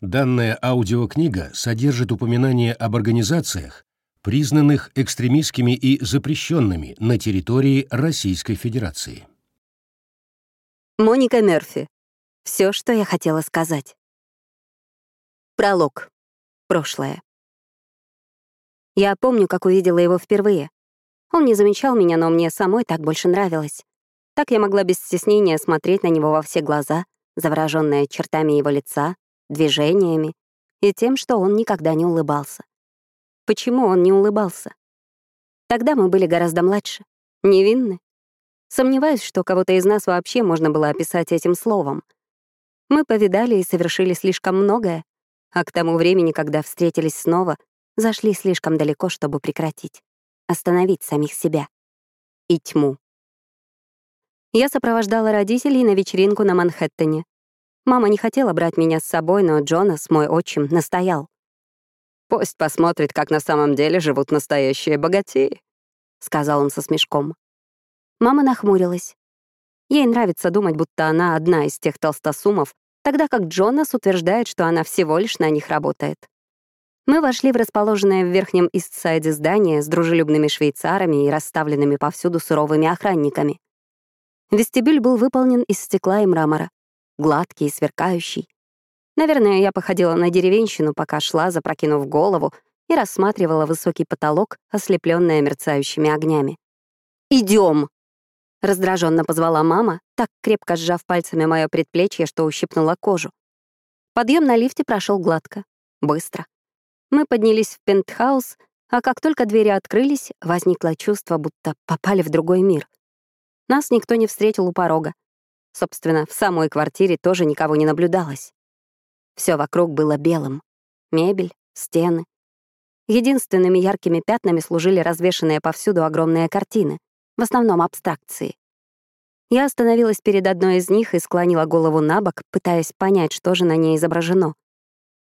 Данная аудиокнига содержит упоминания об организациях, признанных экстремистскими и запрещенными на территории Российской Федерации. Моника Мерфи. Все, что я хотела сказать. Пролог. Прошлое. Я помню, как увидела его впервые. Он не замечал меня, но мне самой так больше нравилось. Так я могла без стеснения смотреть на него во все глаза, заворожённая чертами его лица, движениями и тем, что он никогда не улыбался. Почему он не улыбался? Тогда мы были гораздо младше, невинны. Сомневаюсь, что кого-то из нас вообще можно было описать этим словом. Мы повидали и совершили слишком многое, а к тому времени, когда встретились снова, зашли слишком далеко, чтобы прекратить, остановить самих себя и тьму. Я сопровождала родителей на вечеринку на Манхэттене. Мама не хотела брать меня с собой, но Джонас, мой отчим, настоял. «Пусть посмотрит, как на самом деле живут настоящие богатеи», — сказал он со смешком. Мама нахмурилась. Ей нравится думать, будто она одна из тех толстосумов, тогда как Джонас утверждает, что она всего лишь на них работает. Мы вошли в расположенное в верхнем Истсайде здание с дружелюбными швейцарами и расставленными повсюду суровыми охранниками. Вестибюль был выполнен из стекла и мрамора гладкий и сверкающий. Наверное, я походила на деревенщину, пока шла, запрокинув голову, и рассматривала высокий потолок, ослепленный мерцающими огнями. Идем! раздраженно позвала мама, так крепко сжав пальцами мое предплечье, что ущипнула кожу. Подъем на лифте прошел гладко, быстро. Мы поднялись в пентхаус, а как только двери открылись, возникло чувство, будто попали в другой мир. Нас никто не встретил у порога. Собственно, в самой квартире тоже никого не наблюдалось. Все вокруг было белым. Мебель, стены. Единственными яркими пятнами служили развешанные повсюду огромные картины, в основном абстракции. Я остановилась перед одной из них и склонила голову на бок, пытаясь понять, что же на ней изображено.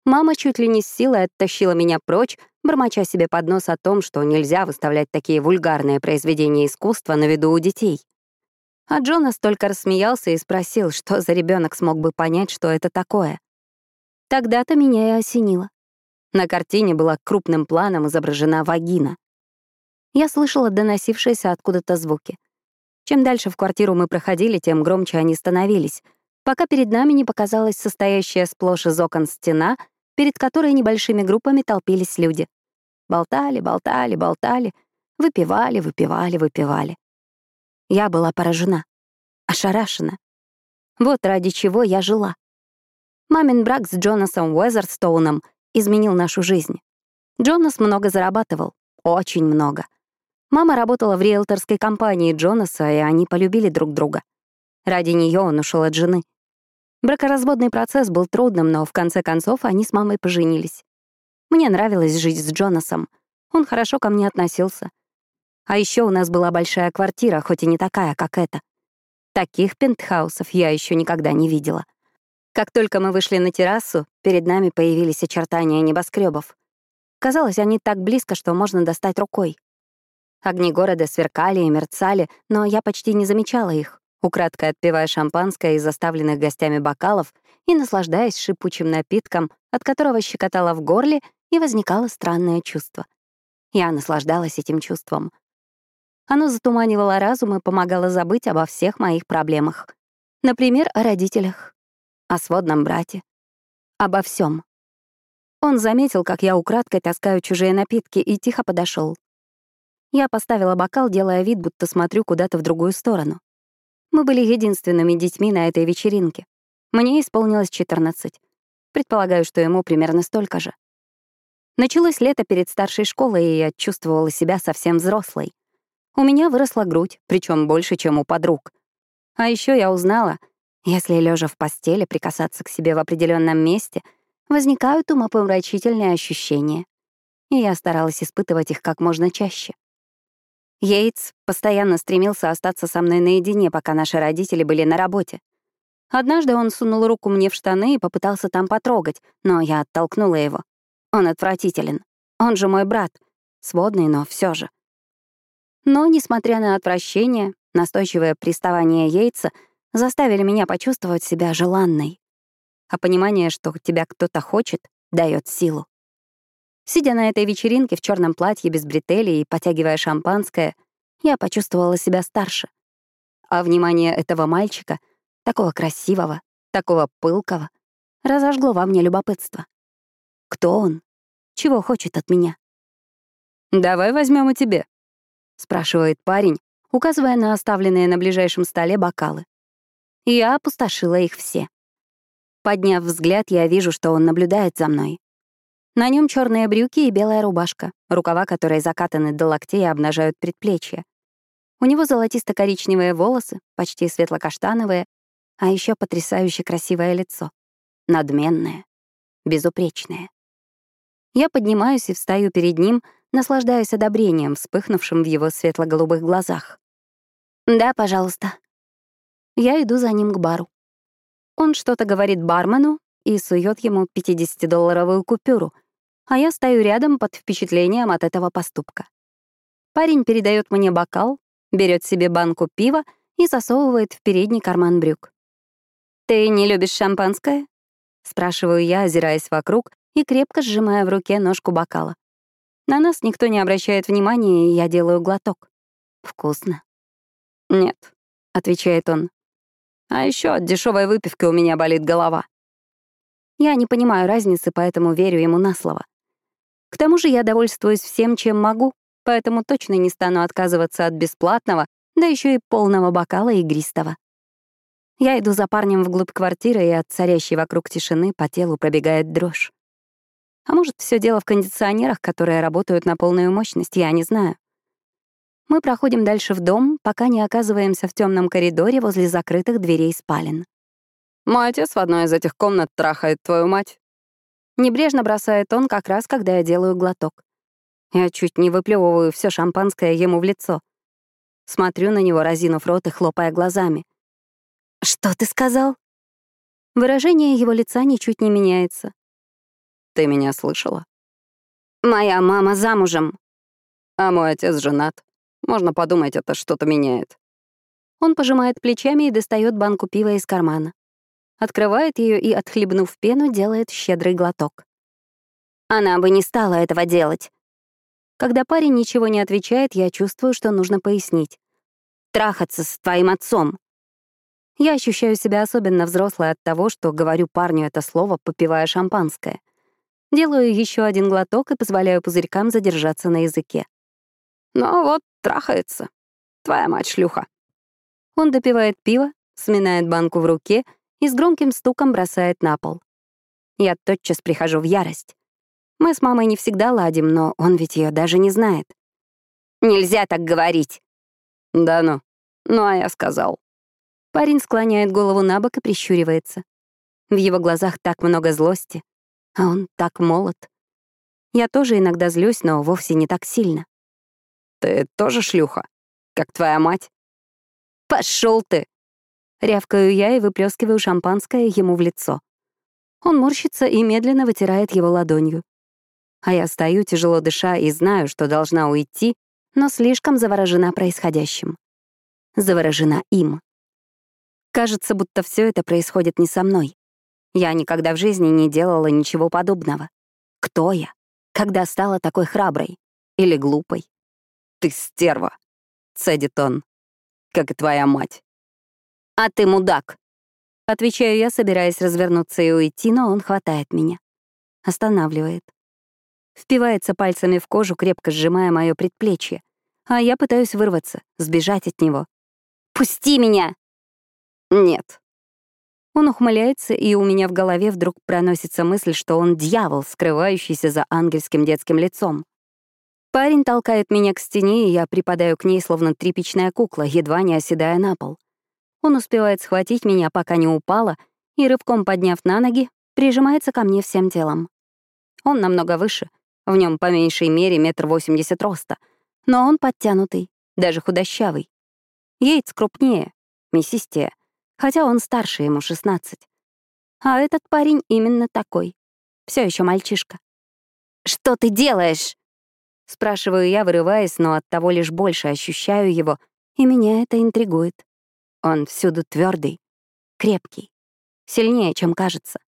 Мама чуть ли не с силой оттащила меня прочь, бормоча себе под нос о том, что нельзя выставлять такие вульгарные произведения искусства на виду у детей. А Джонас только рассмеялся и спросил, что за ребенок смог бы понять, что это такое. Тогда-то меня и осенило. На картине была крупным планом изображена вагина. Я слышала доносившиеся откуда-то звуки. Чем дальше в квартиру мы проходили, тем громче они становились, пока перед нами не показалась состоящая сплошь из окон стена, перед которой небольшими группами толпились люди. Болтали, болтали, болтали, выпивали, выпивали, выпивали. Я была поражена, ошарашена. Вот ради чего я жила. Мамин брак с Джонасом Уэзерстоуном изменил нашу жизнь. Джонас много зарабатывал, очень много. Мама работала в риэлторской компании Джонаса, и они полюбили друг друга. Ради нее он ушел от жены. Бракоразводный процесс был трудным, но в конце концов они с мамой поженились. Мне нравилось жить с Джонасом. Он хорошо ко мне относился. А еще у нас была большая квартира, хоть и не такая, как эта. Таких пентхаусов я еще никогда не видела. Как только мы вышли на террасу, перед нами появились очертания небоскребов. Казалось, они так близко, что можно достать рукой. Огни города сверкали и мерцали, но я почти не замечала их, украдкой отпивая шампанское из заставленных гостями бокалов и наслаждаясь шипучим напитком, от которого щекотало в горле и возникало странное чувство. Я наслаждалась этим чувством. Оно затуманивало разум и помогало забыть обо всех моих проблемах. Например, о родителях, о сводном брате, обо всем. Он заметил, как я украдкой таскаю чужие напитки, и тихо подошел. Я поставила бокал, делая вид, будто смотрю куда-то в другую сторону. Мы были единственными детьми на этой вечеринке. Мне исполнилось 14. Предполагаю, что ему примерно столько же. Началось лето перед старшей школой, и я чувствовала себя совсем взрослой. У меня выросла грудь, причем больше, чем у подруг. А еще я узнала, если лежа в постели прикасаться к себе в определенном месте, возникают умопомрачительные ощущения. И я старалась испытывать их как можно чаще. Йейтс постоянно стремился остаться со мной наедине, пока наши родители были на работе. Однажды он сунул руку мне в штаны и попытался там потрогать, но я оттолкнула его. Он отвратителен. Он же мой брат. Сводный, но все же. Но, несмотря на отвращение, настойчивое приставание яйца заставили меня почувствовать себя желанной. а понимание, что тебя кто-то хочет, дает силу. Сидя на этой вечеринке в черном платье без бретелей и потягивая шампанское, я почувствовала себя старше. А внимание этого мальчика, такого красивого, такого пылкого, разожгло во мне любопытство. Кто он? Чего хочет от меня? «Давай возьмем и тебе», — спрашивает парень, указывая на оставленные на ближайшем столе бокалы. Я опустошила их все. Подняв взгляд, я вижу, что он наблюдает за мной. На нем черные брюки и белая рубашка, рукава которой закатаны до локтей и обнажают предплечья. У него золотисто-коричневые волосы, почти светло-каштановые, а еще потрясающе красивое лицо. Надменное, безупречное. Я поднимаюсь и встаю перед ним, наслаждаясь одобрением, вспыхнувшим в его светло-голубых глазах. «Да, пожалуйста». Я иду за ним к бару. Он что-то говорит бармену и сует ему 50-долларовую купюру, а я стою рядом под впечатлением от этого поступка. Парень передает мне бокал, берет себе банку пива и засовывает в передний карман брюк. «Ты не любишь шампанское?» — спрашиваю я, озираясь вокруг и крепко сжимая в руке ножку бокала. На нас никто не обращает внимания, и я делаю глоток. Вкусно. «Нет», — отвечает он. «А еще от дешевой выпивки у меня болит голова». Я не понимаю разницы, поэтому верю ему на слово. К тому же я довольствуюсь всем, чем могу, поэтому точно не стану отказываться от бесплатного, да еще и полного бокала игристого. Я иду за парнем вглубь квартиры, и от царящей вокруг тишины по телу пробегает дрожь. А может, все дело в кондиционерах, которые работают на полную мощность, я не знаю. Мы проходим дальше в дом, пока не оказываемся в темном коридоре возле закрытых дверей спален. «Мой отец в одной из этих комнат трахает твою мать». Небрежно бросает он как раз, когда я делаю глоток. Я чуть не выплевываю все шампанское ему в лицо. Смотрю на него, разинув рот и хлопая глазами. «Что ты сказал?» Выражение его лица ничуть не меняется. «Ты меня слышала?» «Моя мама замужем». «А мой отец женат. Можно подумать, это что-то меняет». Он пожимает плечами и достает банку пива из кармана. Открывает ее и, отхлебнув пену, делает щедрый глоток. Она бы не стала этого делать. Когда парень ничего не отвечает, я чувствую, что нужно пояснить. Трахаться с твоим отцом. Я ощущаю себя особенно взрослой от того, что говорю парню это слово, попивая шампанское. Делаю еще один глоток и позволяю пузырькам задержаться на языке. «Ну вот, трахается. Твоя мать шлюха». Он допивает пиво, сминает банку в руке и с громким стуком бросает на пол. Я тотчас прихожу в ярость. Мы с мамой не всегда ладим, но он ведь ее даже не знает. «Нельзя так говорить!» «Да ну. Ну, а я сказал». Парень склоняет голову на бок и прищуривается. В его глазах так много злости, а он так молод. Я тоже иногда злюсь, но вовсе не так сильно. «Ты тоже шлюха? Как твоя мать?» Пошел ты!» Рявкаю я и выплескиваю шампанское ему в лицо. Он морщится и медленно вытирает его ладонью. А я стою, тяжело дыша, и знаю, что должна уйти, но слишком заворожена происходящим. Заворожена им. Кажется, будто все это происходит не со мной. Я никогда в жизни не делала ничего подобного. Кто я? Когда стала такой храброй? Или глупой? «Ты стерва», — цедит он, — «как и твоя мать». «А ты мудак», — отвечаю я, собираясь развернуться и уйти, но он хватает меня. Останавливает. Впивается пальцами в кожу, крепко сжимая мое предплечье. А я пытаюсь вырваться, сбежать от него. «Пусти меня!» «Нет», он ухмыляется, и у меня в голове вдруг проносится мысль, что он дьявол, скрывающийся за ангельским детским лицом. Парень толкает меня к стене, и я припадаю к ней, словно тряпичная кукла, едва не оседая на пол. Он успевает схватить меня, пока не упала, и, рывком подняв на ноги, прижимается ко мне всем телом. Он намного выше, в нем по меньшей мере метр восемьдесят роста, но он подтянутый, даже худощавый. Яйц крупнее, мясистее, хотя он старше, ему 16. А этот парень именно такой. Все еще мальчишка. «Что ты делаешь?» Спрашиваю я, вырываясь, но от того лишь больше ощущаю его, и меня это интригует. Он всюду твердый, крепкий, сильнее, чем кажется.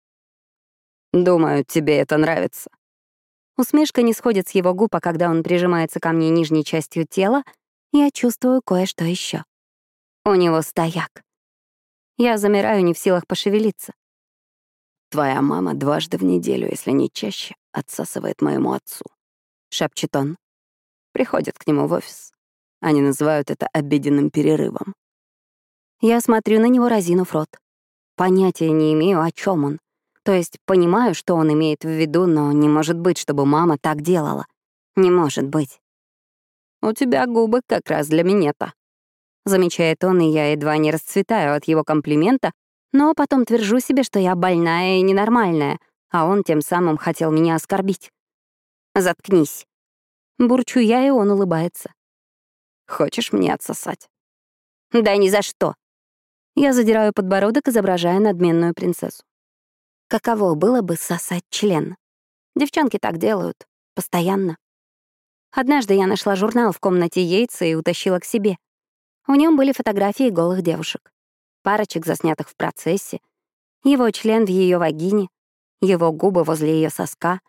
Думаю, тебе это нравится. Усмешка не сходит с его губ, а когда он прижимается ко мне нижней частью тела, я чувствую кое-что еще. У него стояк. Я замираю, не в силах пошевелиться. «Твоя мама дважды в неделю, если не чаще, отсасывает моему отцу», — шепчет он. Приходит к нему в офис. Они называют это обеденным перерывом. Я смотрю на него, разинув рот. Понятия не имею, о чем он. То есть понимаю, что он имеет в виду, но не может быть, чтобы мама так делала. Не может быть. «У тебя губы как раз для минета», — замечает он, и я едва не расцветаю от его комплимента, но потом твержу себе, что я больная и ненормальная, а он тем самым хотел меня оскорбить. «Заткнись». Бурчу я, и он улыбается. «Хочешь мне отсосать?» «Да ни за что». Я задираю подбородок, изображая надменную принцессу. Каково было бы сосать член? Девчонки так делают. Постоянно. Однажды я нашла журнал в комнате Йейтса и утащила к себе. В нем были фотографии голых девушек. Парочек, заснятых в процессе. Его член в ее вагине. Его губы возле ее соска.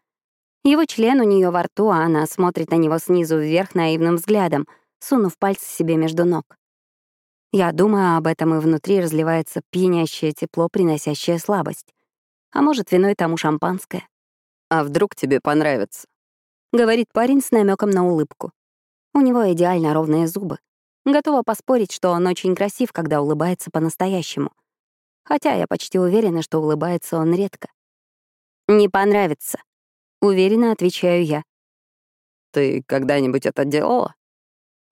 Его член у нее во рту, а она смотрит на него снизу вверх наивным взглядом, сунув пальцы себе между ног. Я думаю об этом, и внутри разливается пьянящее тепло, приносящее слабость. А может, виной тому шампанское. «А вдруг тебе понравится?» — говорит парень с намеком на улыбку. У него идеально ровные зубы. Готова поспорить, что он очень красив, когда улыбается по-настоящему. Хотя я почти уверена, что улыбается он редко. «Не понравится», — уверенно отвечаю я. «Ты когда-нибудь это делала?»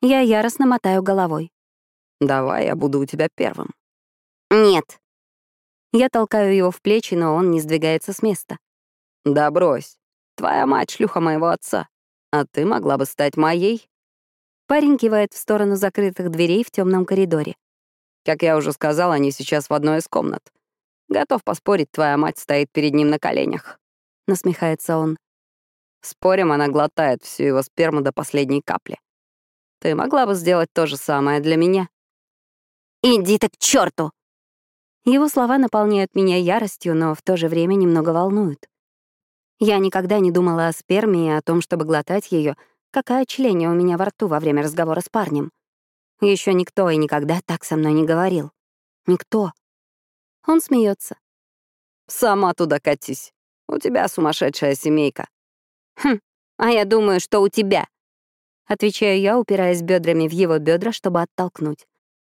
Я яростно мотаю головой. «Давай, я буду у тебя первым». «Нет», я толкаю его в плечи, но он не сдвигается с места. «Да брось. Твоя мать — шлюха моего отца. А ты могла бы стать моей?» Парень кивает в сторону закрытых дверей в темном коридоре. «Как я уже сказал, они сейчас в одной из комнат. Готов поспорить, твоя мать стоит перед ним на коленях». Насмехается он. Спорим, она глотает всю его сперму до последней капли. Ты могла бы сделать то же самое для меня. «Иди ты к черту! Его слова наполняют меня яростью, но в то же время немного волнуют. Я никогда не думала о сперме и о том, чтобы глотать ее, какая чление у меня во рту во время разговора с парнем. Еще никто и никогда так со мной не говорил. Никто. Он смеется. «Сама туда катись. У тебя сумасшедшая семейка». «Хм, а я думаю, что у тебя». Отвечаю я, упираясь бедрами в его бедра, чтобы оттолкнуть.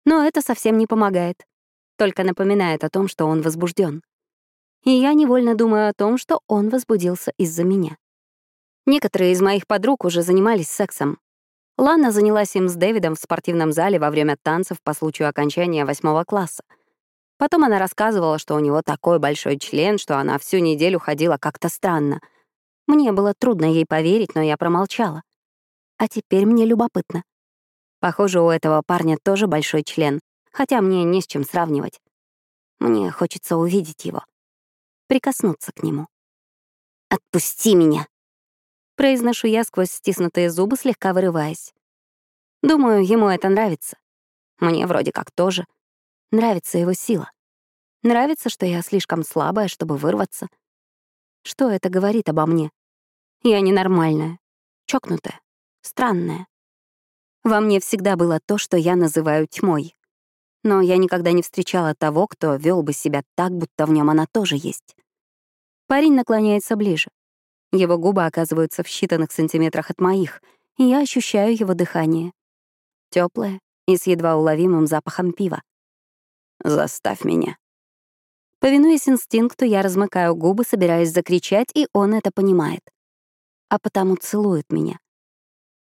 Но это совсем не помогает только напоминает о том, что он возбужден. И я невольно думаю о том, что он возбудился из-за меня. Некоторые из моих подруг уже занимались сексом. Лана занялась им с Дэвидом в спортивном зале во время танцев по случаю окончания восьмого класса. Потом она рассказывала, что у него такой большой член, что она всю неделю ходила как-то странно. Мне было трудно ей поверить, но я промолчала. А теперь мне любопытно. Похоже, у этого парня тоже большой член, хотя мне не с чем сравнивать. Мне хочется увидеть его, прикоснуться к нему. «Отпусти меня!» Произношу я сквозь стиснутые зубы, слегка вырываясь. Думаю, ему это нравится. Мне вроде как тоже. Нравится его сила. Нравится, что я слишком слабая, чтобы вырваться. Что это говорит обо мне? Я ненормальная, чокнутая, странная. Во мне всегда было то, что я называю тьмой но я никогда не встречала того, кто вел бы себя так, будто в нем она тоже есть. Парень наклоняется ближе. Его губы оказываются в считанных сантиметрах от моих, и я ощущаю его дыхание. Теплое и с едва уловимым запахом пива. «Заставь меня». Повинуясь инстинкту, я размыкаю губы, собираясь закричать, и он это понимает. А потому целует меня.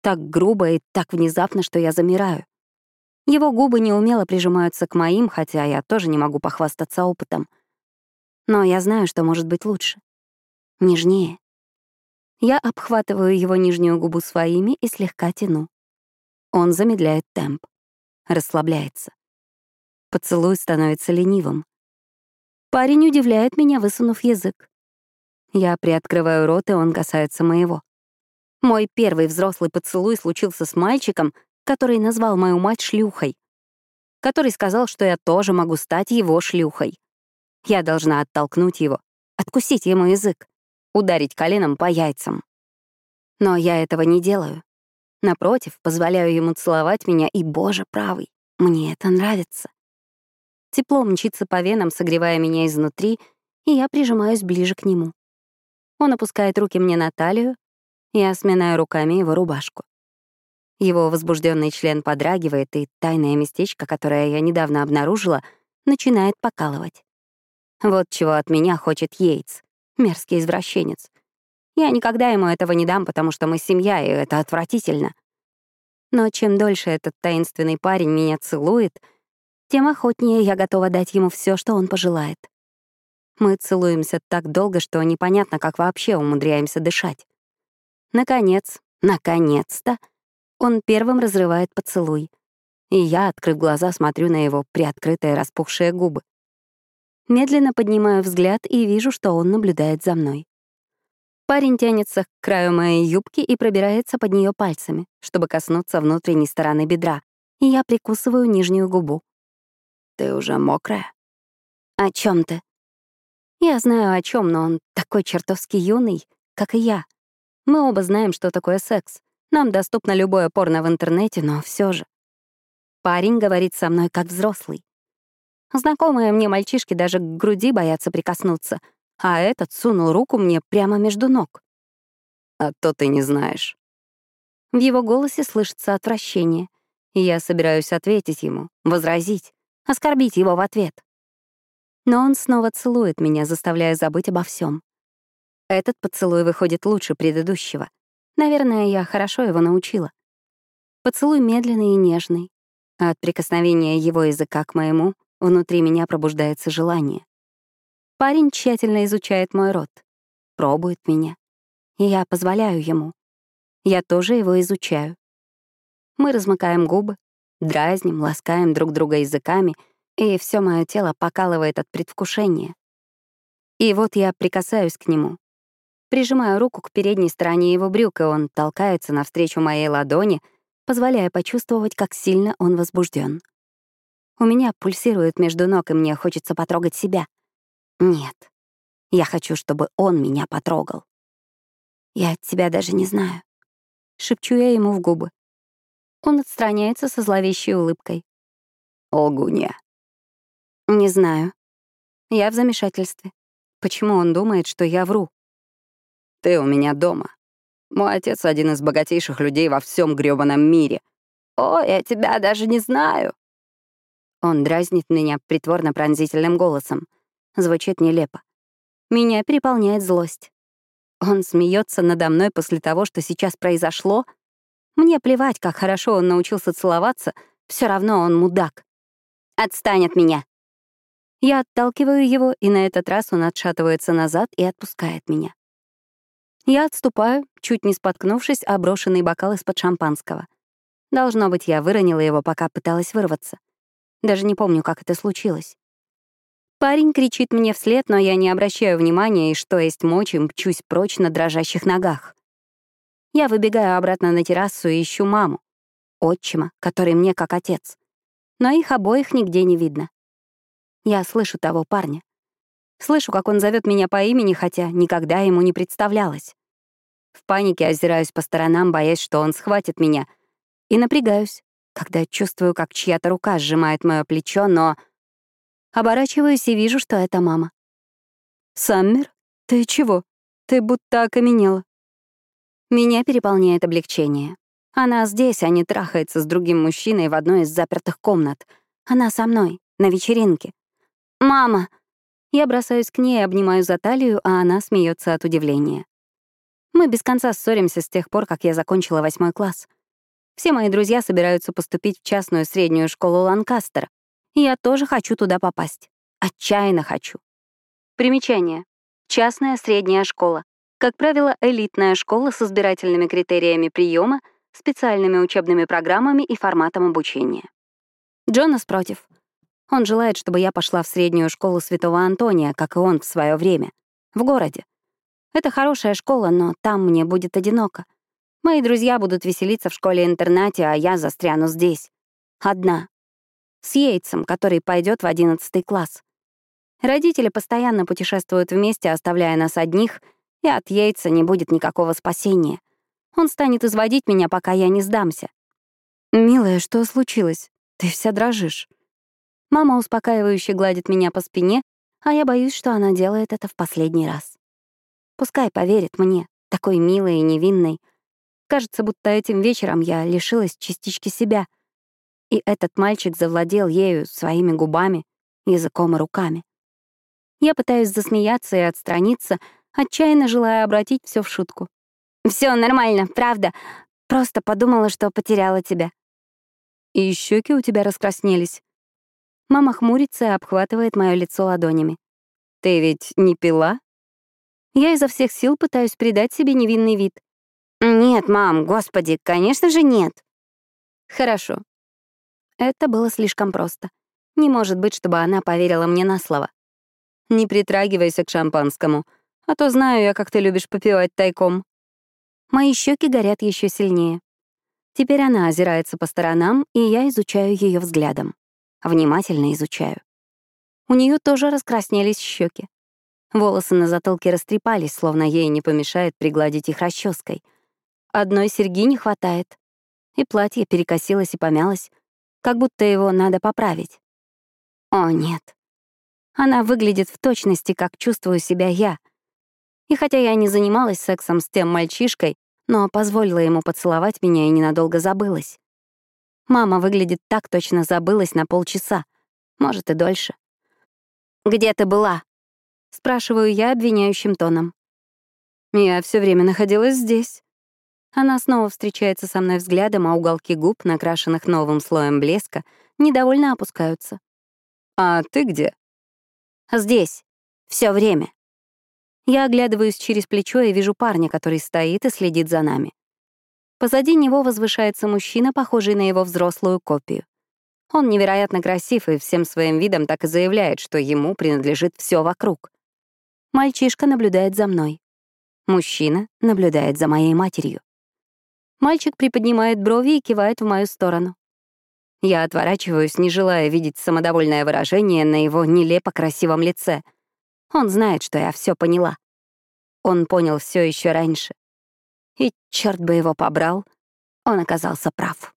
Так грубо и так внезапно, что я замираю. Его губы неумело прижимаются к моим, хотя я тоже не могу похвастаться опытом. Но я знаю, что может быть лучше. Нежнее. Я обхватываю его нижнюю губу своими и слегка тяну. Он замедляет темп, расслабляется. Поцелуй становится ленивым. Парень удивляет меня, высунув язык. Я приоткрываю рот, и он касается моего. Мой первый взрослый поцелуй случился с мальчиком, который назвал мою мать шлюхой, который сказал, что я тоже могу стать его шлюхой. Я должна оттолкнуть его, откусить ему язык, ударить коленом по яйцам. Но я этого не делаю. Напротив, позволяю ему целовать меня, и, боже правый, мне это нравится. Тепло мчится по венам, согревая меня изнутри, и я прижимаюсь ближе к нему. Он опускает руки мне на талию, я сминаю руками его рубашку. Его возбужденный член подрагивает, и тайное местечко, которое я недавно обнаружила, начинает покалывать. Вот чего от меня хочет Йейтс, мерзкий извращенец. Я никогда ему этого не дам, потому что мы семья, и это отвратительно. Но чем дольше этот таинственный парень меня целует, тем охотнее я готова дать ему все, что он пожелает. Мы целуемся так долго, что непонятно, как вообще умудряемся дышать. Наконец, наконец-то, он первым разрывает поцелуй. И я, открыв глаза, смотрю на его приоткрытые распухшие губы. Медленно поднимаю взгляд и вижу, что он наблюдает за мной. Парень тянется к краю моей юбки и пробирается под нее пальцами, чтобы коснуться внутренней стороны бедра, и я прикусываю нижнюю губу. «Ты уже мокрая?» «О чем ты?» Я знаю о чем, но он такой чертовски юный, как и я. Мы оба знаем, что такое секс. Нам доступно любое порно в интернете, но все же. Парень говорит со мной как взрослый. Знакомые мне мальчишки даже к груди боятся прикоснуться, а этот сунул руку мне прямо между ног. «А то ты не знаешь». В его голосе слышится отвращение, и я собираюсь ответить ему, возразить, оскорбить его в ответ. Но он снова целует меня, заставляя забыть обо всем. Этот поцелуй выходит лучше предыдущего. Наверное, я хорошо его научила. Поцелуй медленный и нежный, а от прикосновения его языка к моему внутри меня пробуждается желание. Парень тщательно изучает мой рот, пробует меня, и я позволяю ему. Я тоже его изучаю. Мы размыкаем губы, дразним, ласкаем друг друга языками, и все мое тело покалывает от предвкушения. И вот я прикасаюсь к нему, Прижимаю руку к передней стороне его брюк, и он толкается навстречу моей ладони, позволяя почувствовать, как сильно он возбужден. У меня пульсирует между ног, и мне хочется потрогать себя. Нет, я хочу, чтобы он меня потрогал. Я от тебя даже не знаю. Шепчу я ему в губы. Он отстраняется со зловещей улыбкой. Лгунья. Не знаю. Я в замешательстве. Почему он думает, что я вру? Ты у меня дома. Мой отец — один из богатейших людей во всем грёбаном мире. О, я тебя даже не знаю. Он дразнит меня притворно-пронзительным голосом. Звучит нелепо. Меня переполняет злость. Он смеется надо мной после того, что сейчас произошло. Мне плевать, как хорошо он научился целоваться, все равно он мудак. Отстань от меня. Я отталкиваю его, и на этот раз он отшатывается назад и отпускает меня. Я отступаю, чуть не споткнувшись о брошенный бокал из-под шампанского. Должно быть, я выронила его, пока пыталась вырваться. Даже не помню, как это случилось. Парень кричит мне вслед, но я не обращаю внимания и, что есть мочи, мчусь прочь на дрожащих ногах. Я выбегаю обратно на террасу и ищу маму, отчима, который мне как отец. Но их обоих нигде не видно. Я слышу того парня. Слышу, как он зовет меня по имени, хотя никогда ему не представлялась. В панике озираюсь по сторонам, боясь, что он схватит меня, и напрягаюсь, когда чувствую, как чья-то рука сжимает мое плечо, но... Оборачиваюсь и вижу, что это мама. «Саммер, ты чего? Ты будто окаменела». Меня переполняет облегчение. Она здесь, а не трахается с другим мужчиной в одной из запертых комнат. Она со мной, на вечеринке. «Мама!» Я бросаюсь к ней, обнимаю за талию, а она смеется от удивления. Мы без конца ссоримся с тех пор, как я закончила восьмой класс. Все мои друзья собираются поступить в частную среднюю школу Ланкастер, я тоже хочу туда попасть. Отчаянно хочу. Примечание. Частная средняя школа. Как правило, элитная школа с избирательными критериями приема, специальными учебными программами и форматом обучения. Джонас против. Он желает, чтобы я пошла в среднюю школу Святого Антония, как и он в свое время, в городе. Это хорошая школа, но там мне будет одиноко. Мои друзья будут веселиться в школе-интернате, а я застряну здесь. Одна. С Йейтсом, который пойдет в одиннадцатый класс. Родители постоянно путешествуют вместе, оставляя нас одних, и от Йейтса не будет никакого спасения. Он станет изводить меня, пока я не сдамся. «Милая, что случилось? Ты вся дрожишь». Мама успокаивающе гладит меня по спине, а я боюсь, что она делает это в последний раз. Пускай поверит мне, такой милой и невинной. Кажется, будто этим вечером я лишилась частички себя. И этот мальчик завладел ею своими губами, языком и руками. Я пытаюсь засмеяться и отстраниться, отчаянно желая обратить все в шутку. Все нормально, правда. Просто подумала, что потеряла тебя. И щеки у тебя раскраснелись. Мама хмурится и обхватывает мое лицо ладонями. Ты ведь не пила? Я изо всех сил пытаюсь придать себе невинный вид. Нет, мам, господи, конечно же нет. Хорошо. Это было слишком просто. Не может быть, чтобы она поверила мне на слово. Не притрагивайся к шампанскому, а то знаю я, как ты любишь попивать тайком. Мои щеки горят еще сильнее. Теперь она озирается по сторонам, и я изучаю ее взглядом. Внимательно изучаю. У нее тоже раскраснелись щеки. Волосы на затылке растрепались, словно ей не помешает пригладить их расческой. Одной серьги не хватает. И платье перекосилось и помялось, как будто его надо поправить. О, нет. Она выглядит в точности, как чувствую себя я, и хотя я не занималась сексом с тем мальчишкой, но позволила ему поцеловать меня и ненадолго забылась. Мама выглядит так точно забылась на полчаса, может и дольше. «Где ты была?» — спрашиваю я обвиняющим тоном. «Я все время находилась здесь». Она снова встречается со мной взглядом, а уголки губ, накрашенных новым слоем блеска, недовольно опускаются. «А ты где?» «Здесь. все время». Я оглядываюсь через плечо и вижу парня, который стоит и следит за нами. Позади него возвышается мужчина, похожий на его взрослую копию. Он невероятно красив и всем своим видом так и заявляет, что ему принадлежит все вокруг. Мальчишка наблюдает за мной. Мужчина наблюдает за моей матерью. Мальчик приподнимает брови и кивает в мою сторону. Я отворачиваюсь, не желая видеть самодовольное выражение на его нелепо красивом лице — он знает, что я все поняла. Он понял все еще раньше. И черт бы его побрал, он оказался прав.